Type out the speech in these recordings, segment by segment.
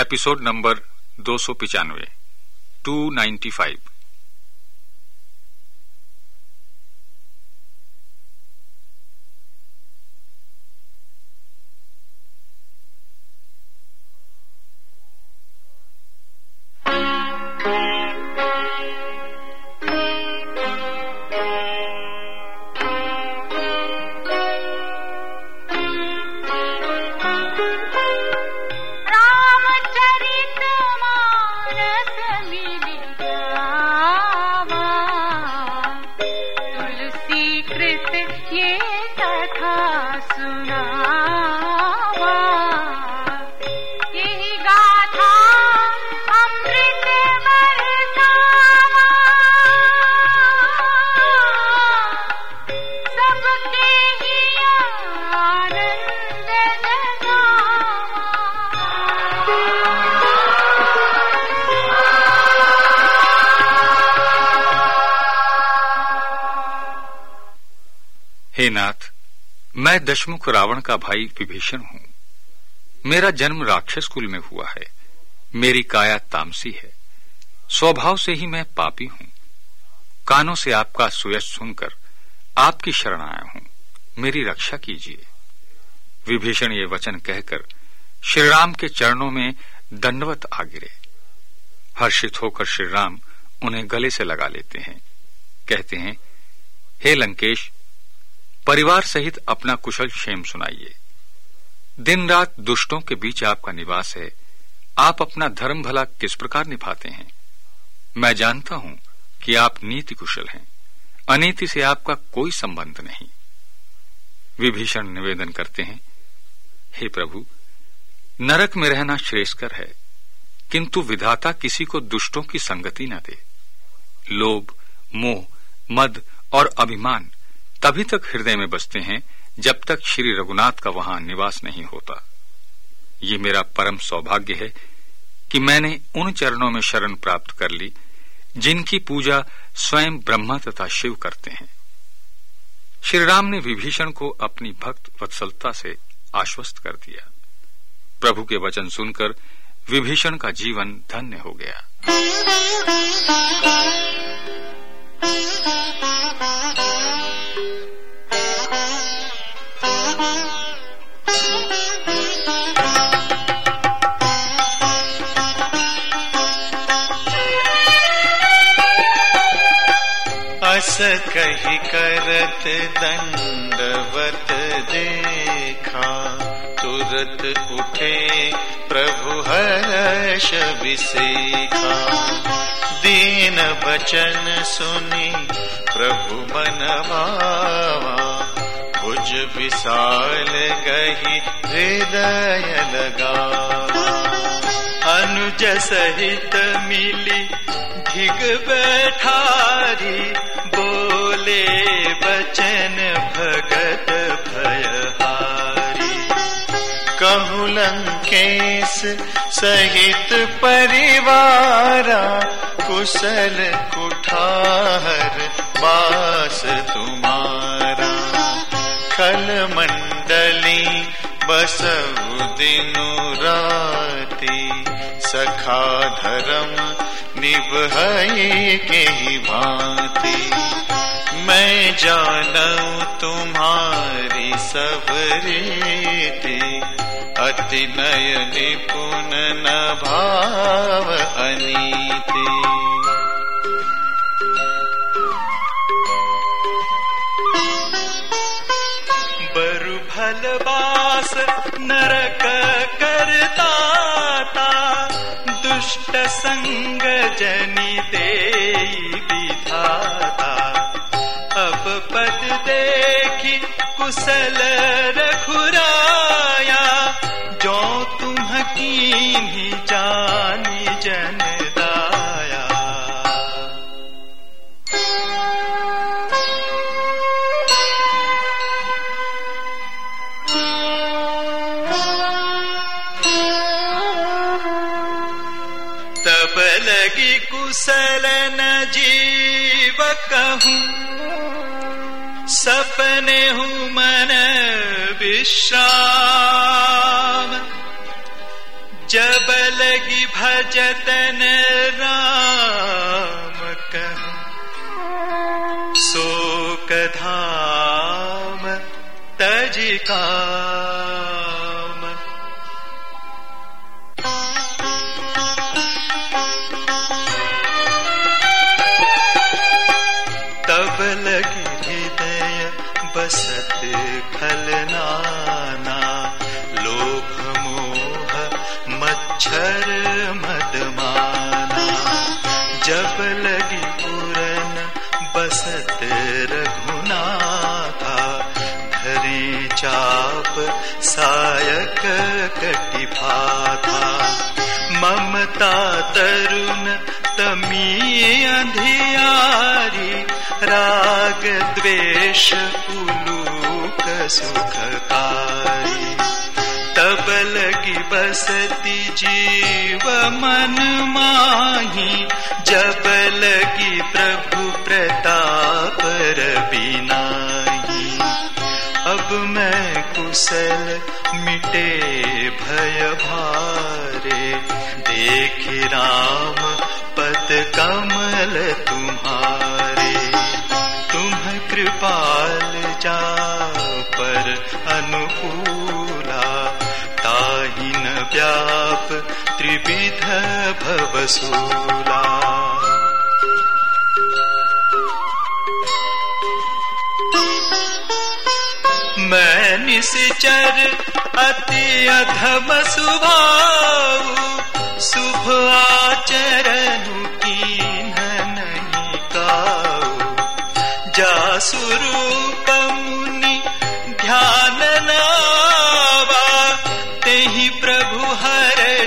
Episode number दो सौ पिचानवे टू नाइन्टी फाइव नाथ मैं दशमुख रावण का भाई विभीषण हूँ। मेरा जन्म राक्षस कुल में हुआ है। मेरी काया तामसी है। स्वभाव से ही मैं पापी हूँ। कानों से आपका सुयश सुनकर आपकी शरण आया हूँ। मेरी रक्षा कीजिए। विभीषण ये वचन कहकर श्रीराम के चरणों में दंडवत आ गिरे। हर्षित होकर श्रीराम उन्हें गले से लगा लेते हैं। कहते हैं, हे लंकेश परिवार सहित अपना कुशल क्षेम सुनाइए। दिन रात दुष्टों के बीच आपका निवास है। आप अपना धर्म भला किस प्रकार निभाते हैं? मैं जानता हूँ कि आप नीति कुशल हैं। अनीति से आपका कोई संबंध नहीं। विभीषण निवेदन करते हैं, हे प्रभु, नरक में रहना श्रेष्ठकर है, किंतु विधाता किसी को दुष्टों की संगति न दे। लोभ, मोह, मद और अभिमान तभी तक हृदय में बसते हैं, जब तक श्री रघुनाथ का वहाँ निवास नहीं होता। ये मेरा परम सौभाग्य है कि मैंने उन चरणों में शरण प्राप्त कर ली, जिनकी पूजा स्वयं ब्रह्मा तथा शिव करते हैं। श्री राम ने विभीषण को अपनी भक्त वत्सलता से आश्वस्त कर दिया। प्रभु के वचन सुनकर विभीषण का जीवन धन्य हो गया। करत दंडवत देखा, तुरत उठे प्रभु हर्ष विसेखा। दीन बचन सुनी प्रभु मन भावा भुज विशाल गही हृदय लगा। अनुज सहित मिली धिग बैठारी बोले बचन भगत भयहारी। कहु लंकेश सहित परिवारा, कुशल कुठार बास तुम्हारा। खल मंडली बसु दिनु राती, सखा धर्म निभई के ही भांति। मैं जानू तुम्हारी सब रीति। अति नय निपुण न भाव अनीति। बास नरक करता दुष्ट संग जनि दे। देखी कुशल रखुराया जो तुम की जानी जन तब लगी कुशल न जीव कहूँ सपने हूँ मन विश्राम। जब लगी भजतन राम कह शोक धाम तजिका। बसत खलनाना लोभ मोह मच्छर मदमाना अंधियारी राग, द्वेष उलूक सुखकारी। तब लगी बसती जीव मन माही, जब लगी प्रभु प्रताप रबिनाही अब मैं कुशल, मिटे, भय भारे, देख राम पद कमल तुम्हारे। तुम कृपाल जा पर अनुकूला। ताहि न व्याप त्रिविध भवसूला मैं निश्चर अति अधम सुभाऊ। शुभ आचरण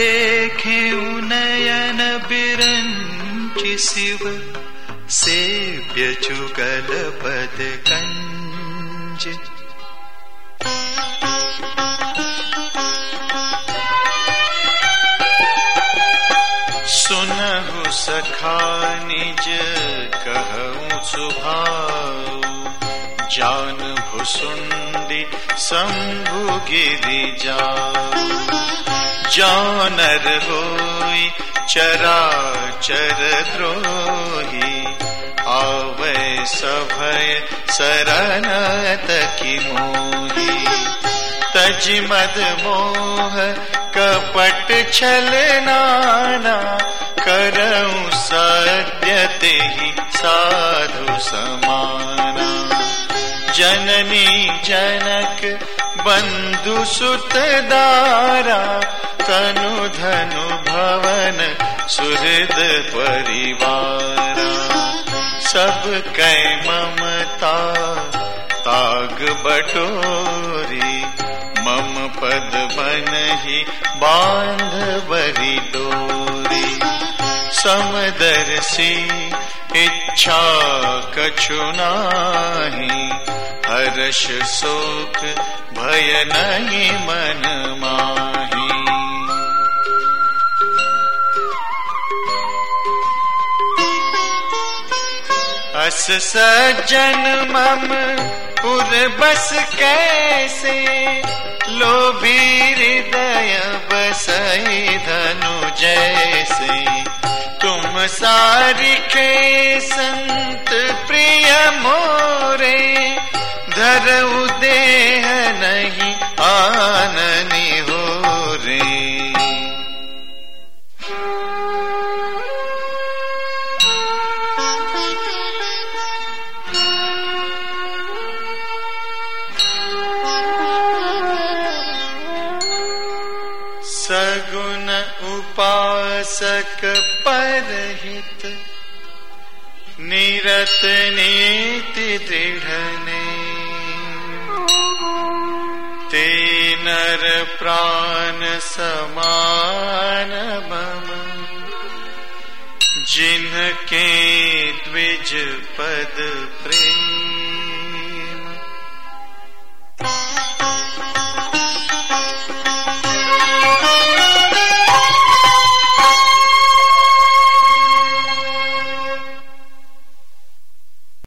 देखे नयन बिरंच शिव, सेव्य जुगल पद कंज। सुनहु सखा निज कहूँ सुभाऊ, जान भुसुंडी शंभु गिरि जाऊ जानर होई चरा चर द्रोही। आवे सभय शरण तकी मोही। तज मद मोह कपट छल नाना, करऊं सत्य तेहि साधु समाना। जननी जनक बंधु सुत दारा तनु धनु भवन, सुहृद परिवार। सब कै ममता, ताग बटोरी। मम पद बनहि बाँध बरी डोरी। समदर्शी इच्छा कछु नाही। हर्ष शोक, भय नहीं मन माही। अस सज्जन मम पुर बस कैसे? लोभी हृदय बसई धनु जैसे। तुम सारिखे संत प्रिय मोरे, धरऊ देह नहीं आननी सगुण उपासक परहित, निरत नीति दृढ़ ने ते नर प्राण समान मम, जिनके द्विज पद प्रेम।